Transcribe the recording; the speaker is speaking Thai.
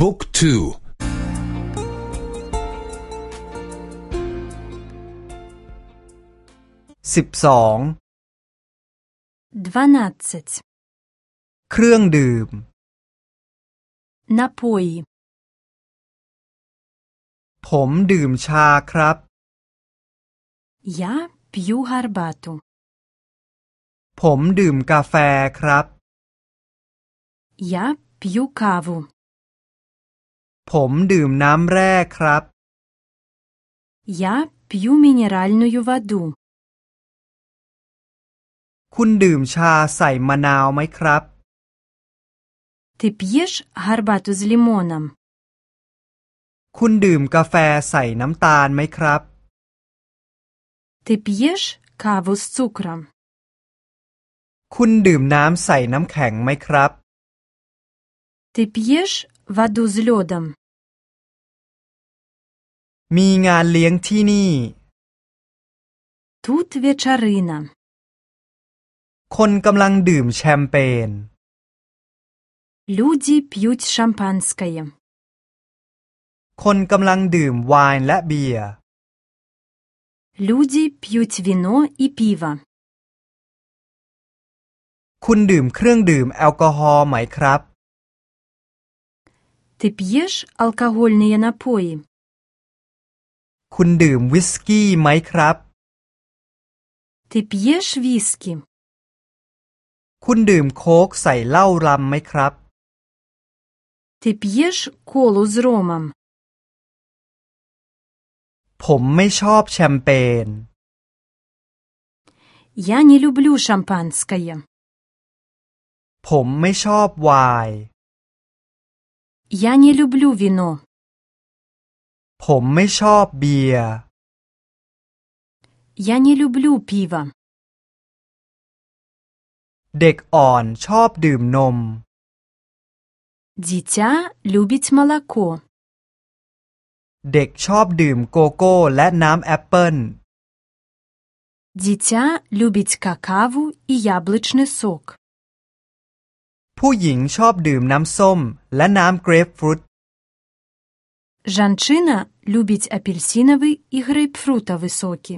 บุ๊กทูสิบสอง дванадцать เครื่องดื่ม напои ผมดื่มชาครับ я пью гарбату ผมดื่มกาแฟครับ я пью каву ผมดื่มน้ำแร่ครับ я пью минеральную воду คุณดื่มชาใส่มะนาวไหมครับ ты пьешь гарбату с лимоном คุณดื่มกาแฟใส่น้ำตาลไหมครับ ты пьешь каву с цукром คุณดื่มน้ำใส่น้ำแข็งไหมครับ ты пьешь воду с лёдом มีงานเลี้ยงที่นี่ тут вечерина คนกำลังดื่มแชมเปญ люди пьют шампанское คนกำลังดื่มไวน์และเบียร์ люди пьют вино и пиво คุณดื่มเครื่องดื่มแอลกอฮอล์ไหมครับ ты пьешь алкогольные напои คุณดื่มวิสกี้ไหมครับ ты пьешь виски คุณดื่มโค้กใส่เหล้ารำไหมครับ ты пьешь колу с ромом ผมไม่ชอบแชมเปญ я не люблю шампанское ผมไม่ชอบไวน์ я не люблю вино ผมไม่ชอบเบียร์ я не люблю пиво เด็กอ่อนชอบดื่มนม дитя любит молоко เด็กชอบดื่มโกโก้และน้ำแอปเปิ้ล дитя любит какаву и яблочный сок ผู้หญิงชอบดื่มน้ำส้มและน้ำเกรปฟรุต жанчына любит апельсиновый и грейпфрутовый соки